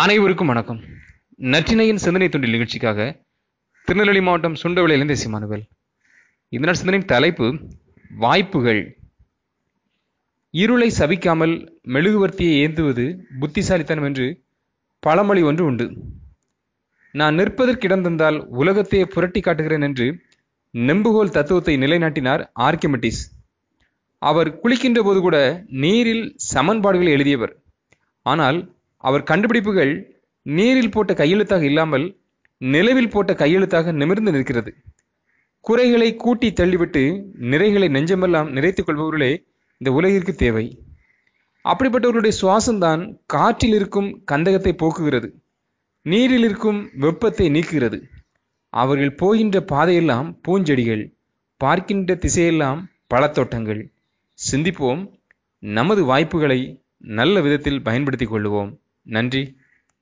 அனைவருக்கும் வணக்கம். நற்றினையின் சிந்தனை தொண்டில் நிகழ்ச்சிக்காக திருநெல்வேலி மாவட்டம் சுண்டவளியிலிருந்து சிமானுவேல் இந்த நாள் சிந்தனையின் தலைப்பு வாய்ப்புகள். இருளை சபிக்காமல் மெழுகுவர்த்தியை ஏந்துவது புத்திசாலித்தனம் என்று பழமொழி ஒன்று உண்டு. நான் நிற்பதற்கிடம் தந்தால் உலகத்தையே புரட்டி காட்டுகிறேன் என்று நெம்புகோல் தத்துவத்தை நிலைநாட்டினார் ஆர்கிமெட்டிஸ் அவர் குளிக்கின்ற போது கூட நீரில் சமன்பாடுகளை எழுதியவர். ஆனால் அவர் கண்டுபிடிப்புகள் நீரில் போட்ட கையெழுத்தாக இல்லாமல் நிலவில் போட்ட கையெழுத்தாக நிமிர்ந்து நிற்கிறது. குறைகளை கூட்டி தள்ளிவிட்டு நிறைகளை நெஞ்சமெல்லாம் நிறைத்துக் கொள்பவர்களே இந்த உலகிற்கு தேவை. அப்படிப்பட்டவர்களுடைய சுவாசம்தான் காற்றில் இருக்கும் கந்தகத்தை போக்குகிறது. நீரில் இருக்கும் வெப்பத்தை நீக்குகிறது. அவர்கள் போகின்ற பாதையெல்லாம் பூஞ்செடிகள் பார்க்கின்ற திசையெல்லாம் பழத்தோட்டங்கள். சிந்திப்போம் நமது வாய்ப்புகளை நல்ல விதத்தில் பயன்படுத்திக் கொள்வோம் நன்றி.